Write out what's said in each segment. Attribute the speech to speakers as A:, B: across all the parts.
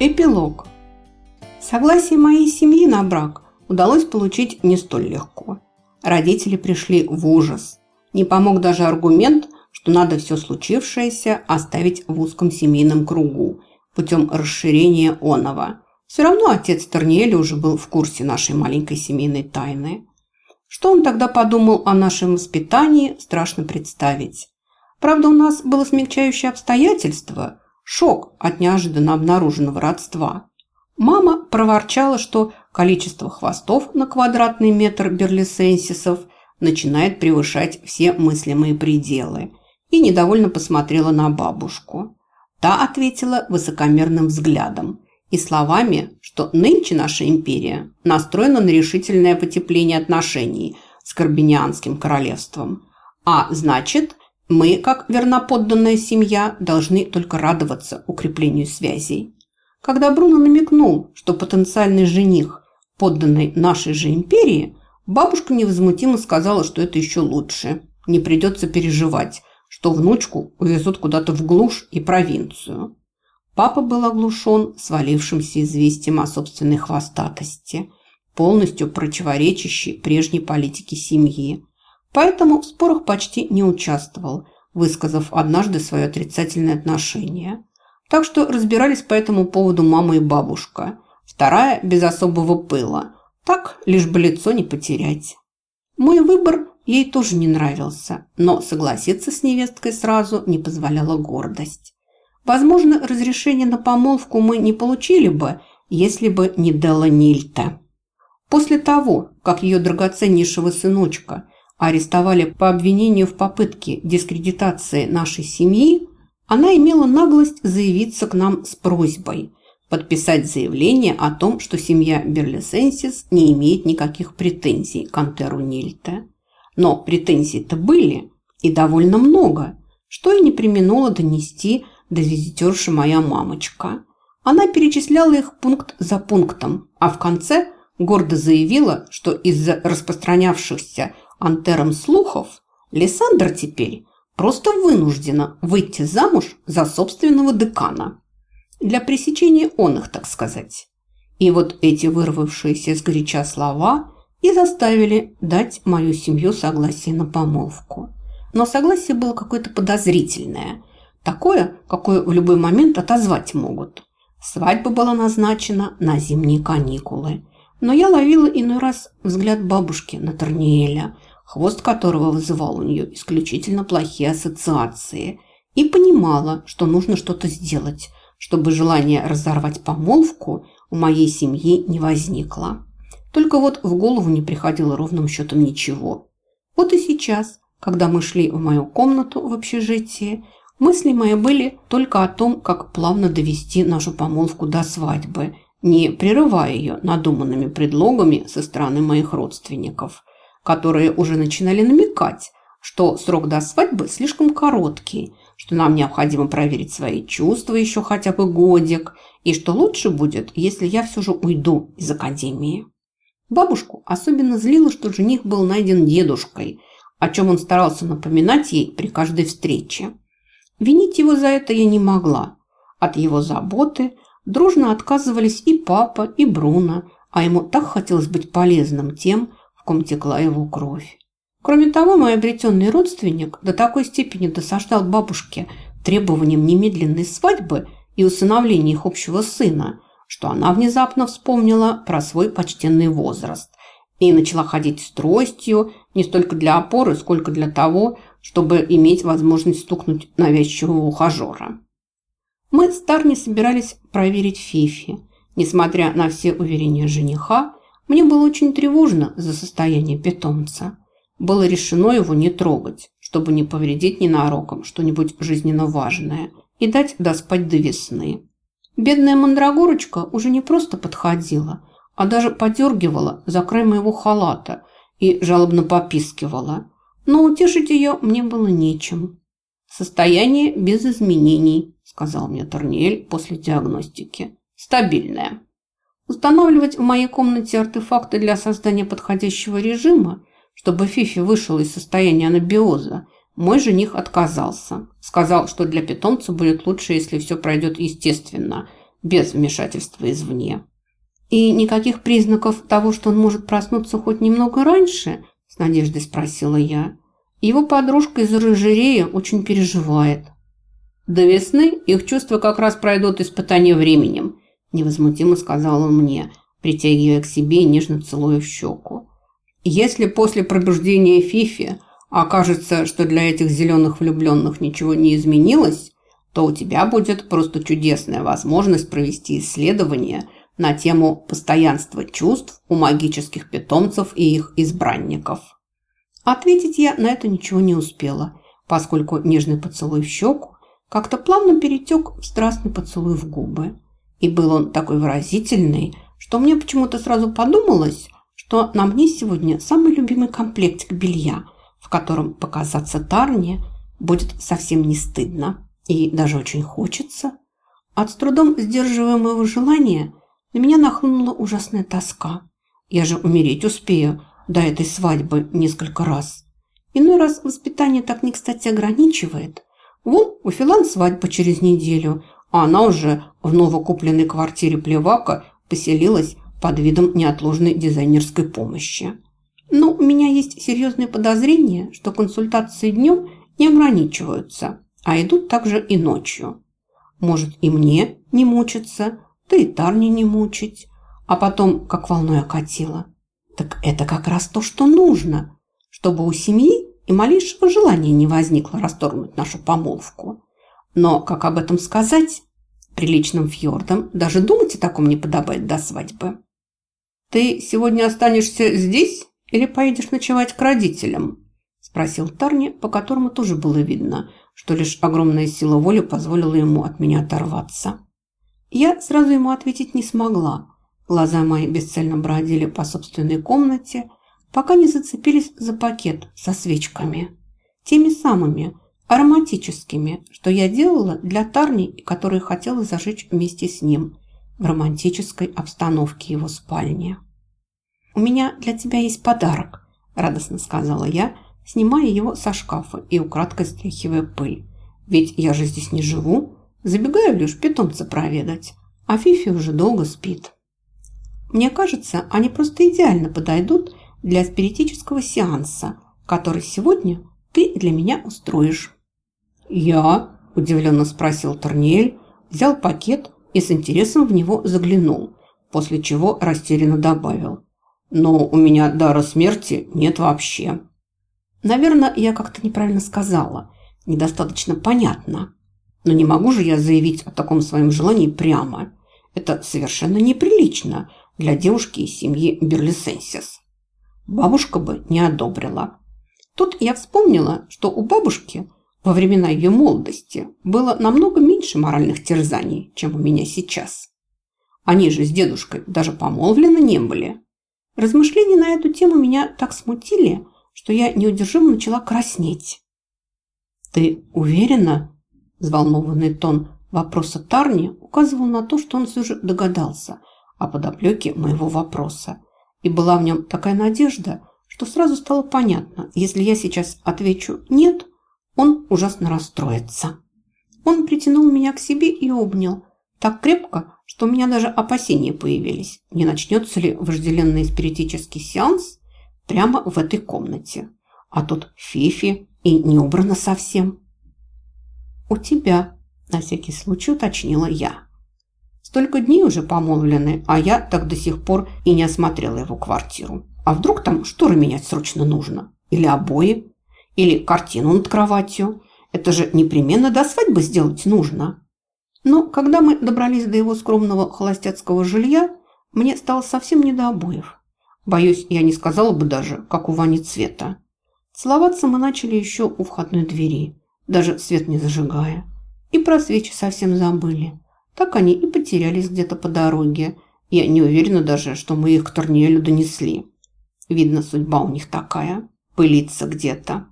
A: Эпилог. Согласие моей семьи на брак удалось получить не столь легко. Родители пришли в ужас. Не помог даже аргумент, что надо все случившееся оставить в узком семейном кругу путем расширения оного. Все равно отец Терниэля уже был в курсе нашей маленькой семейной тайны. Что он тогда подумал о нашем воспитании, страшно представить. Правда, у нас было смягчающее обстоятельство – шок от неожиданно обнаруженного родства. Мама проворчала, что количество хвостов на квадратный метр берлисенсисов начинает превышать все мыслимые пределы, и недовольно посмотрела на бабушку. Та ответила высокомерным взглядом и словами, что нынче наша империя настроена на решительное потепление отношений с Карбинианским королевством, а значит, мы, как верноподданная семья, должны только радоваться укреплению связей. Когда Бруно намекнул, что потенциальный жених, подданный нашей же империи, бабушка невозмутимо сказала, что это еще лучше. Не придется переживать, что внучку увезут куда-то в глушь и провинцию. Папа был оглушен свалившимся известием о собственной хвостатости, полностью противоречащей прежней политике семьи. Поэтому в спорах почти не участвовал, высказав однажды свое отрицательное отношение. Так что разбирались по этому поводу мама и бабушка. Вторая без особого пыла. Так, лишь бы лицо не потерять. Мой выбор ей тоже не нравился, но согласиться с невесткой сразу не позволяла гордость. Возможно, разрешение на помолвку мы не получили бы, если бы не Делла Нильта. После того, как ее драгоценнейшего сыночка арестовали по обвинению в попытке дискредитации нашей семьи, она имела наглость заявиться к нам с просьбой подписать заявление о том, что семья Берлисенсис не имеет никаких претензий к Антеру Нильте. Но претензии-то были, и довольно много, что и не применула донести до визитерши моя мамочка. Она перечисляла их пункт за пунктом, а в конце гордо заявила, что из-за распространявшихся антером слухов Лиссандра теперь просто вынуждена выйти замуж за собственного декана. Для пресечения он их, так сказать. И вот эти вырвавшиеся с горяча слова и заставили дать мою семью согласие на помолвку. Но согласие было какое-то подозрительное. Такое, какое в любой момент отозвать могут. Свадьба была назначена на зимние каникулы. Но я ловила иной раз взгляд бабушки на Торниэля – хвост которого вызывал у нее исключительно плохие ассоциации, и понимала, что нужно что-то сделать, чтобы желание разорвать помолвку у моей семьи не возникло. Только вот в голову не приходило ровным счетом ничего. Вот и сейчас, когда мы шли в мою комнату в общежитии, мысли мои были только о том, как плавно довести нашу помолвку до свадьбы, не прерывая ее надуманными предлогами со стороны моих родственников – которые уже начинали намекать, что срок до свадьбы слишком короткий, что нам необходимо проверить свои чувства еще хотя бы годик, и что лучше будет, если я все же уйду из академии. Бабушку особенно злило, что жених был найден дедушкой, о чем он старался напоминать ей при каждой встрече. Винить его за это я не могла. От его заботы дружно отказывались и папа, и Бруно, а ему так хотелось быть полезным тем, ком текла его кровь. Кроме того, мой обретенный родственник до такой степени досаждал бабушке требованием немедленной свадьбы и усыновления их общего сына, что она внезапно вспомнила про свой почтенный возраст и начала ходить с тростью не столько для опоры, сколько для того, чтобы иметь возможность стукнуть навязчивого ухажера. Мы с Тарни собирались проверить Фифи. Несмотря на все уверения жениха, мне было очень тревожно за состояние питомца. Было решено его не трогать, чтобы не повредить ненароком что-нибудь жизненно важное и дать доспать до весны. Бедная мандрагорочка уже не просто подходила, а даже подергивала за край моего халата и жалобно попискивала. Но утешить ее мне было нечем. «Состояние без изменений», – сказал мне Торниэль после диагностики. «Стабильное». Устанавливать в моей комнате артефакты для создания подходящего режима, чтобы Фифи вышел из состояния анабиоза, мой жених отказался. Сказал, что для питомца будет лучше, если все пройдет естественно, без вмешательства извне. «И никаких признаков того, что он может проснуться хоть немного раньше?» – с надеждой спросила я. Его подружка из оранжереи очень переживает. До весны их чувства как раз пройдут испытание временем, невозмутимо сказал он мне, притягивая к себе и нежно целуя в щеку. Если после пробуждения Фифи окажется, что для этих зеленых влюбленных ничего не изменилось, то у тебя будет просто чудесная возможность провести исследование на тему постоянства чувств у магических питомцев и их избранников. Ответить я на это ничего не успела, поскольку нежный поцелуй в щеку как-то плавно перетек в страстный поцелуй в губы. И был он такой выразительный, что мне почему-то сразу подумалось, что на мне сегодня самый любимый комплектик белья, в котором показаться Тарне будет совсем не стыдно и даже очень хочется. От с трудом сдерживаемого желания на меня нахлынула ужасная тоска. Я же умереть успею, до этой свадьбы несколько раз. Иной раз воспитание так не кстати ограничивает. Вон, у Филан свадьба через неделю, она уже в новокупленной квартире Плевака поселилась под видом неотложной дизайнерской помощи. Но у меня есть серьезные подозрения, что консультации днем не ограничиваются, а идут также и ночью. Может и мне не мучиться, да и Тарне не мучить. А потом, как волной окатило – так это как раз то, что нужно, чтобы у семьи и малейшего желания не возникло расторгнуть нашу помолвку. Но как об этом сказать? Приличным фьордом даже думать о таком не подобает до свадьбы. «Ты сегодня останешься здесь или поедешь ночевать к родителям?» – спросил Тарни, по которому тоже было видно, что лишь огромная сила воли позволила ему от меня оторваться. Я сразу ему ответить не смогла, Глаза мои бесцельно бродили по собственной комнате, пока не зацепились за пакет со свечками. Теми самыми, ароматическими, что я делала для Тарни которые хотела зажечь вместе с ним в романтической обстановке его спальни. «У меня для тебя есть подарок», – радостно сказала я, снимая его со шкафа и украдкой стряхивая пыль. «Ведь я же здесь не живу, забегаю лишь питомца проведать, а Фифи уже долго спит». Мне кажется, они просто идеально подойдут для спиритического сеанса, который сегодня ты для меня устроишь». «Я?» – удивленно спросил Торниэль, взял пакет и с интересом в него заглянул, после чего растерянно добавил. «Но у меня дара смерти нет вообще». Наверное, я как-то неправильно сказала, недостаточно понятно. Но не могу же я заявить о таком своем желании прямо. Это совершенно неприлично для девушки из семьи Берлисенсис. Бабушка бы не одобрила. Тут я вспомнила, что у бабушки во времена ее молодости было намного меньше моральных терзаний, чем у меня сейчас. Они же с дедушкой даже помолвлены не были. Размышления на эту тему меня так смутили, что я неудержимо начала краснеть. «Ты уверена?» – взволнованный тон вопроса Тарни указывал на то, что он все же догадался – о подоплеке моего вопроса. И была в нем такая надежда, что сразу стало понятно, если я сейчас отвечу «нет», он ужасно расстроится. Он притянул меня к себе и обнял так крепко, что у меня даже опасения появились, не начнется ли вожделенный спиритический сеанс прямо в этой комнате. А тут Фифи и не убрано совсем. «У тебя», – на всякий случай уточнила я. Столько дней уже помолвлены, а я так до сих пор и не осмотрела его квартиру. А вдруг там шторы менять срочно нужно? Или обои? Или картину над кроватью? Это же непременно до свадьбы сделать нужно. Но когда мы добрались до его скромного холостяцкого жилья, мне стало совсем не до обоев. Боюсь, я не сказала бы даже, как у Вани Цвета. Целоваться мы начали еще у входной двери, даже свет не зажигая. И про свечи совсем забыли. Так они и потерялись где-то по дороге. Я не уверена даже, что мы их к Торниэлю донесли. Видно, судьба у них такая. Пылиться где-то.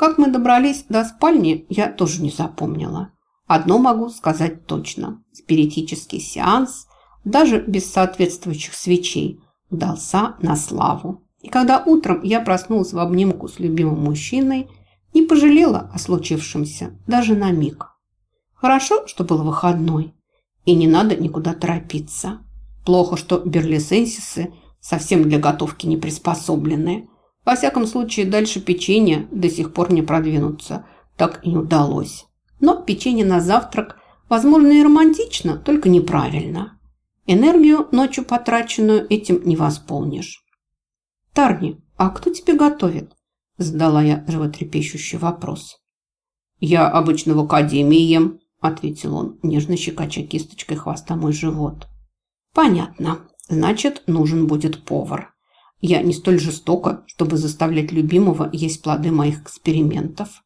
A: Как мы добрались до спальни, я тоже не запомнила. Одно могу сказать точно. Спиритический сеанс, даже без соответствующих свечей, удался на славу. И когда утром я проснулась в обнимку с любимым мужчиной, не пожалела о случившемся даже на миг. Хорошо, что был выходной. И не надо никуда торопиться. Плохо, что берлисенсисы совсем для готовки не приспособлены. Во всяком случае, дальше печенье до сих пор не продвинуться так и не удалось. Но печенье на завтрак, возможно, и романтично, только неправильно. Энергию ночью потраченную этим не восполнишь. «Тарни, а кто тебе готовит?» – задала я животрепещущий вопрос. «Я обычно в академии ем», – ответил он, нежно щекоча кисточкой хвоста мой живот. «Понятно. Значит, нужен будет повар. Я не столь жестока, чтобы заставлять любимого есть плоды моих экспериментов.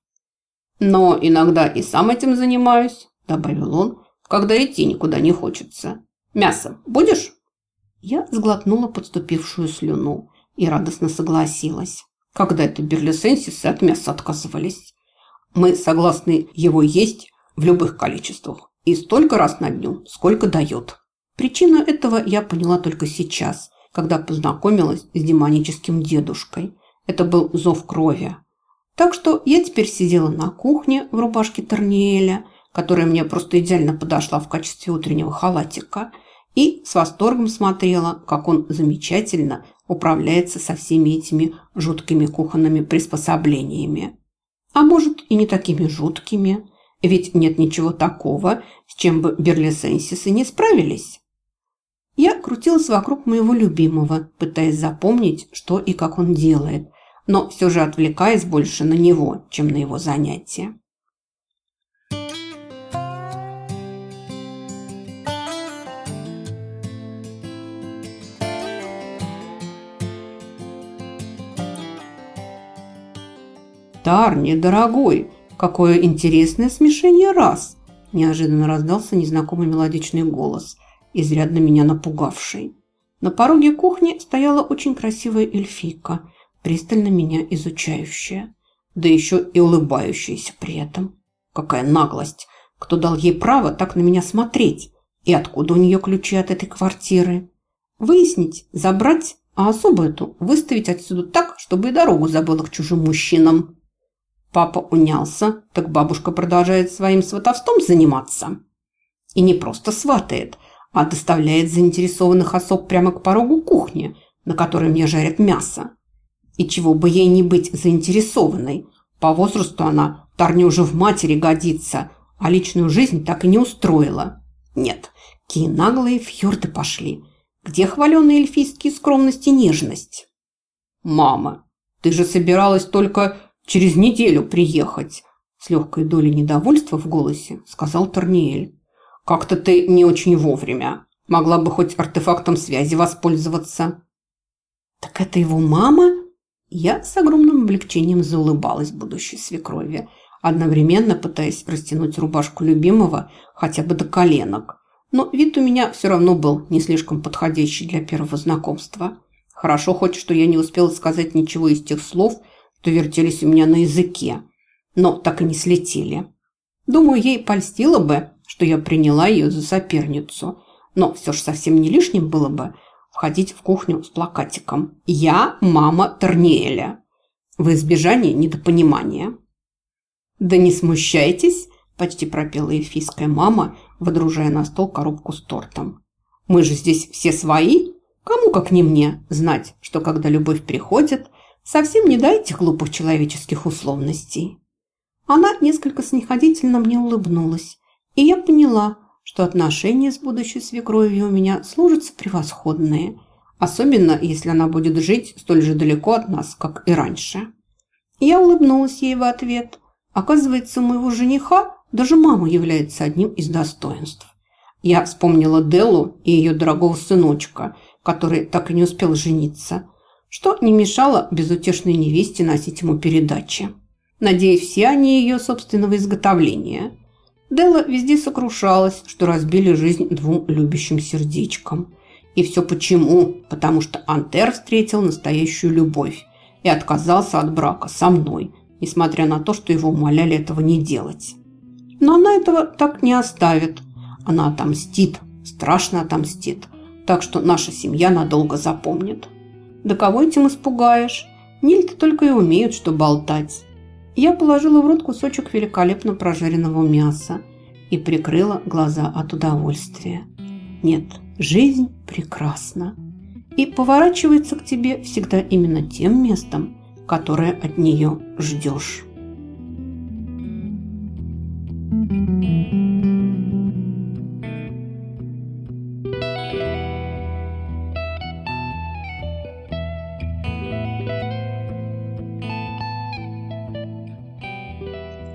A: Но иногда и сам этим занимаюсь, добавил он, когда идти никуда не хочется. Мясо будешь? Я сглотнула подступившую слюну и радостно согласилась. Когда это берлисенсисы от мяса отказывались. Мы согласны его есть в любых количествах и столько раз на дню, сколько дает. Причину этого я поняла только сейчас, когда познакомилась с демоническим дедушкой. Это был зов крови. Так что я теперь сидела на кухне в рубашке Терниэля, которая мне просто идеально подошла в качестве утреннего халатика, и с восторгом смотрела, как он замечательно управляется со всеми этими жуткими кухонными приспособлениями. А может и не такими жуткими, ведь нет ничего такого, с чем бы берлисенсисы не справились. Я крутилась вокруг моего любимого, пытаясь запомнить, что и как он делает, но все же отвлекаясь больше на него, чем на его занятия. «Тарни, дорогой, какое интересное смешение раз!» Неожиданно раздался незнакомый мелодичный голос – изрядно меня напугавший. На пороге кухни стояла очень красивая эльфийка, пристально меня изучающая, да еще и улыбающаяся при этом. Какая наглость! Кто дал ей право так на меня смотреть? И откуда у нее ключи от этой квартиры? Выяснить, забрать, а особо эту выставить отсюда так, чтобы и дорогу забыла к чужим мужчинам. Папа унялся, так бабушка продолжает своим сватовством заниматься. И не просто сватает, а доставляет заинтересованных особ прямо к порогу кухни, на которой мне жарят мясо. И чего бы ей не быть заинтересованной. По возрасту она Тарне уже в матери годится, а личную жизнь так и не устроила. Нет, какие наглые фьорды пошли. Где хваленые эльфийские скромность и нежность? «Мама, ты же собиралась только через неделю приехать», с легкой долей недовольства в голосе сказал Торниэль. Как-то ты не очень вовремя. Могла бы хоть артефактом связи воспользоваться. Так это его мама? Я с огромным облегчением заулыбалась будущей свекрови, одновременно пытаясь растянуть рубашку любимого хотя бы до коленок. Но вид у меня все равно был не слишком подходящий для первого знакомства. Хорошо хоть, что я не успела сказать ничего из тех слов, что вертелись у меня на языке, но так и не слетели. Думаю, ей польстило бы, что я приняла ее за соперницу. Но все же совсем не лишним было бы входить в кухню с плакатиком «Я мама Терниэля» в избежание недопонимания. «Да не смущайтесь», – почти пропела эльфийская мама, водружая на стол коробку с тортом. «Мы же здесь все свои. Кому, как не мне, знать, что когда любовь приходит, совсем не дайте глупых человеческих условностей». Она несколько снисходительно мне улыбнулась, и я поняла, что отношения с будущей свекровью у меня сложатся превосходные, особенно если она будет жить столь же далеко от нас, как и раньше. Я улыбнулась ей в ответ. Оказывается, у моего жениха даже мама является одним из достоинств. Я вспомнила Деллу и ее дорогого сыночка, который так и не успел жениться, что не мешало безутешной невесте носить ему передачи. Надеюсь, все они ее собственного изготовления – Делла везде сокрушалась, что разбили жизнь двум любящим сердечкам. И все почему? Потому что Антер встретил настоящую любовь и отказался от брака со мной, несмотря на то, что его умоляли этого не делать. Но она этого так не оставит. Она отомстит, страшно отомстит. Так что наша семья надолго запомнит. Да кого этим испугаешь? Нильты только и умеют, что болтать. Я положила в рот кусочек великолепно прожаренного мяса и прикрыла глаза от удовольствия. Нет, жизнь прекрасна и поворачивается к тебе всегда именно тем местом, которое от нее ждешь.